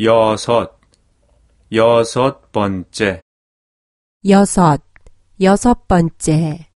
여섯, 여섯 번째, 여섯, 여섯 번째.